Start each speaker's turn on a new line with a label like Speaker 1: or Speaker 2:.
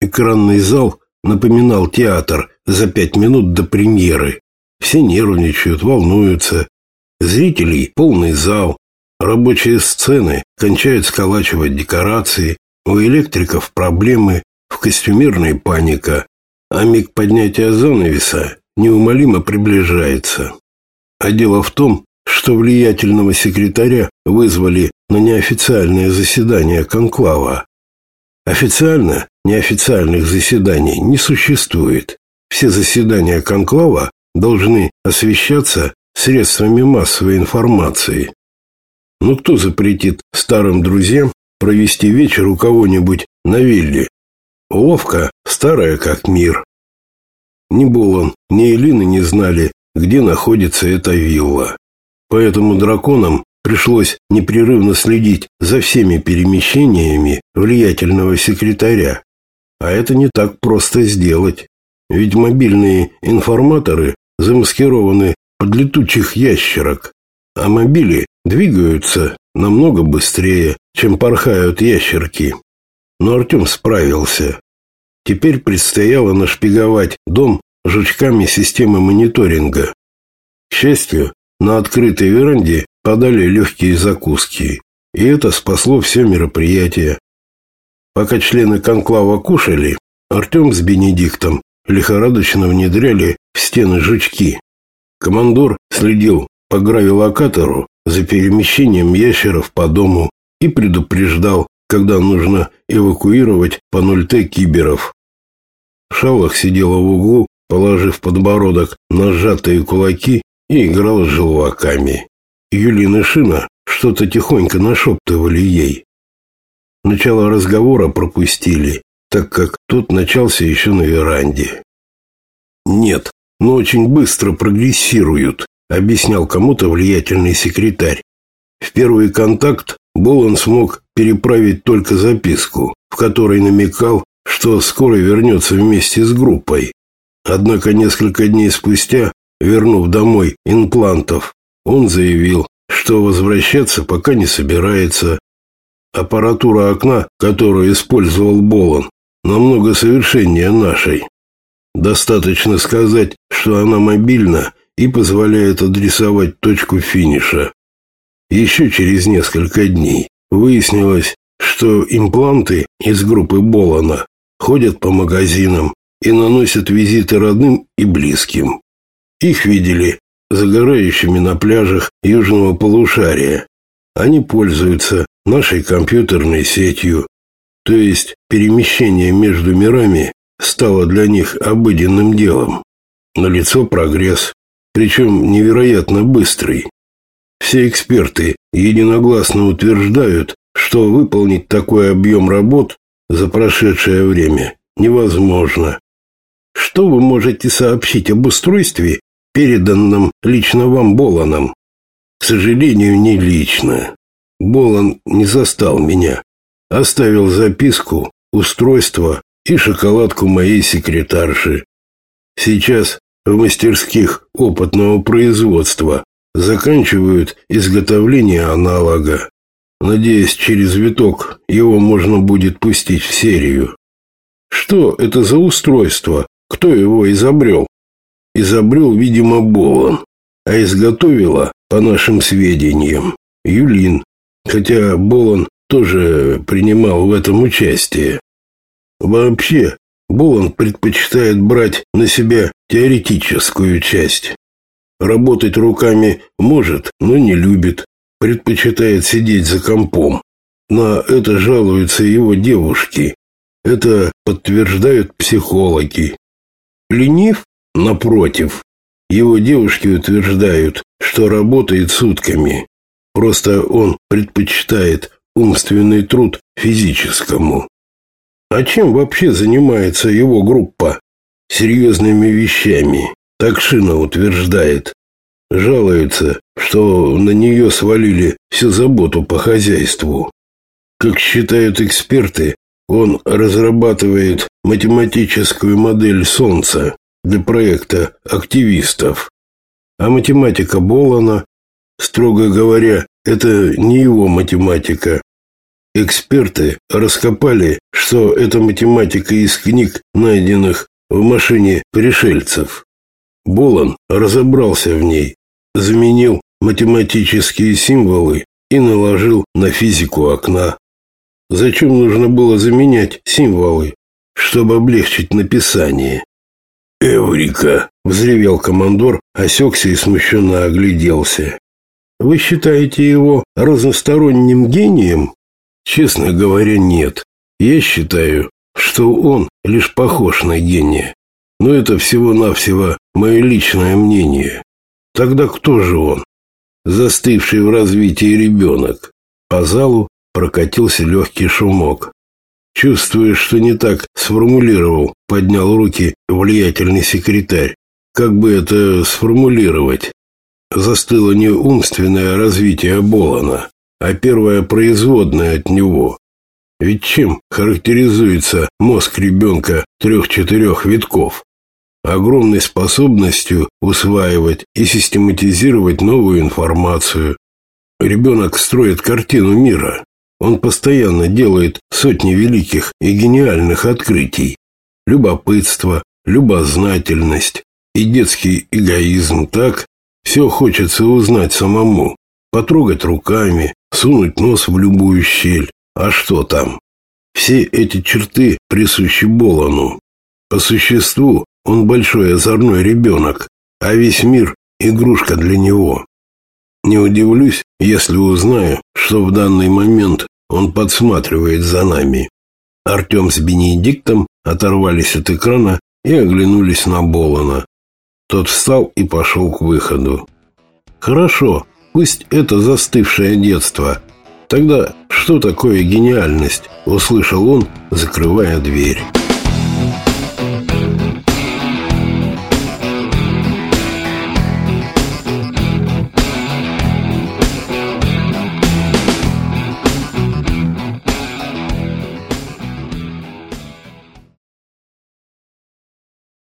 Speaker 1: Экранный зал напоминал театр за пять минут до премьеры. Все нервничают, волнуются. Зрителей полный зал. Рабочие сцены кончают сколачивать декорации. У электриков проблемы, в костюмерной паника. А миг поднятия занавеса неумолимо приближается. А дело в том, что влиятельного секретаря вызвали на неофициальное заседание конклава. Официально неофициальных заседаний не существует. Все заседания конклава должны освещаться средствами массовой информации. Но кто запретит старым друзьям провести вечер у кого-нибудь на вилле? Ловко, старая как мир. Ни Болон, ни Элина не знали, где находится эта вилла. Поэтому драконам пришлось непрерывно следить за всеми перемещениями влиятельного секретаря. А это не так просто сделать. Ведь мобильные информаторы замаскированы под летучих ящерок, а мобили двигаются намного быстрее, чем порхают ящерки. Но Артем справился. Теперь предстояло нашпиговать дом жучками системы мониторинга. К счастью, на открытой веранде подали легкие закуски, и это спасло все мероприятие. Пока члены конклава кушали, Артем с Бенедиктом лихорадочно внедряли в стены жучки. Командор следил по гравилокатору за перемещением ящеров по дому и предупреждал, когда нужно эвакуировать по 0Т киберов. Шалах сидела в углу, положив подбородок на сжатые кулаки и играла с желваками. Юлин и Шина что-то тихонько нашептывали ей. Начало разговора пропустили, так как тот начался еще на веранде. «Нет, но очень быстро прогрессируют», объяснял кому-то влиятельный секретарь. В первый контакт Болон смог переправить только записку, в которой намекал, что скоро вернется вместе с группой. Однако несколько дней спустя, вернув домой имплантов, он заявил, что возвращаться пока не собирается. Аппаратура окна, которую использовал Болон, намного совершеннее нашей. Достаточно сказать, что она мобильна и позволяет адресовать точку финиша. Еще через несколько дней выяснилось, что импланты из группы Болона ходят по магазинам и наносят визиты родным и близким. Их видели загорающими на пляжах южного полушария. Они пользуются нашей компьютерной сетью, то есть перемещение между мирами стало для них обыденным делом. Налицо прогресс, причем невероятно быстрый. Все эксперты единогласно утверждают, что выполнить такой объем работ за прошедшее время невозможно. Что вы можете сообщить об устройстве, переданном лично вам Боланом? К сожалению, не лично. Болан не застал меня. Оставил записку, устройство и шоколадку моей секретарши. Сейчас в мастерских опытного производства заканчивают изготовление аналога. Надеюсь, через виток его можно будет пустить в серию. Что это за устройство? Кто его изобрел? Изобрел, видимо, Болон, а изготовила, по нашим сведениям, Юлин, хотя Болон тоже принимал в этом участие. Вообще, Болон предпочитает брать на себя теоретическую часть. Работать руками может, но не любит, предпочитает сидеть за компом. На это жалуются его девушки. Это подтверждают психологи. Ленив, напротив, его девушки утверждают, что работает сутками. Просто он предпочитает умственный труд физическому. А чем вообще занимается его группа? Серьезными вещами, так Шина утверждает. Жалуется, что на нее свалили всю заботу по хозяйству. Как считают эксперты, он разрабатывает математическую модель Солнца для проекта активистов. А математика Болана, строго говоря, это не его математика. Эксперты раскопали, что это математика из книг, найденных в машине пришельцев. Болон разобрался в ней, заменил математические символы и наложил на физику окна. Зачем нужно было заменять символы? Чтобы облегчить написание. «Эврика!» — взревел командор, осекся и смущенно огляделся. «Вы считаете его разносторонним гением?» «Честно говоря, нет. Я считаю, что он лишь похож на гения. Но это всего-навсего мое личное мнение. Тогда кто же он? Застывший в развитии ребенок. По залу прокатился легкий шумок. Чувствуя, что не так сформулировал, поднял руки влиятельный секретарь. Как бы это сформулировать? Застыло не умственное развитие Болана, а первое производное от него. Ведь чем характеризуется мозг ребенка трех-четырех витков? Огромной способностью усваивать и систематизировать новую информацию. Ребенок строит картину мира. Он постоянно делает сотни великих и гениальных открытий. Любопытство, любознательность и детский эгоизм так, все хочется узнать самому, потрогать руками, сунуть нос в любую щель. А что там? Все эти черты присущи Болону. По существу он большой озорной ребенок, а весь мир – игрушка для него. Не удивлюсь, если узнаю, что в данный момент он подсматривает за нами. Артем с Бенедиктом оторвались от экрана и оглянулись на Болона. Тот встал и пошел к выходу. «Хорошо, пусть это застывшее детство. Тогда что такое гениальность?» – услышал он, закрывая дверь.